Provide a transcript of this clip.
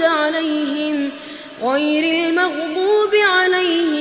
أنعمت عليهم غير المغضوب عليهم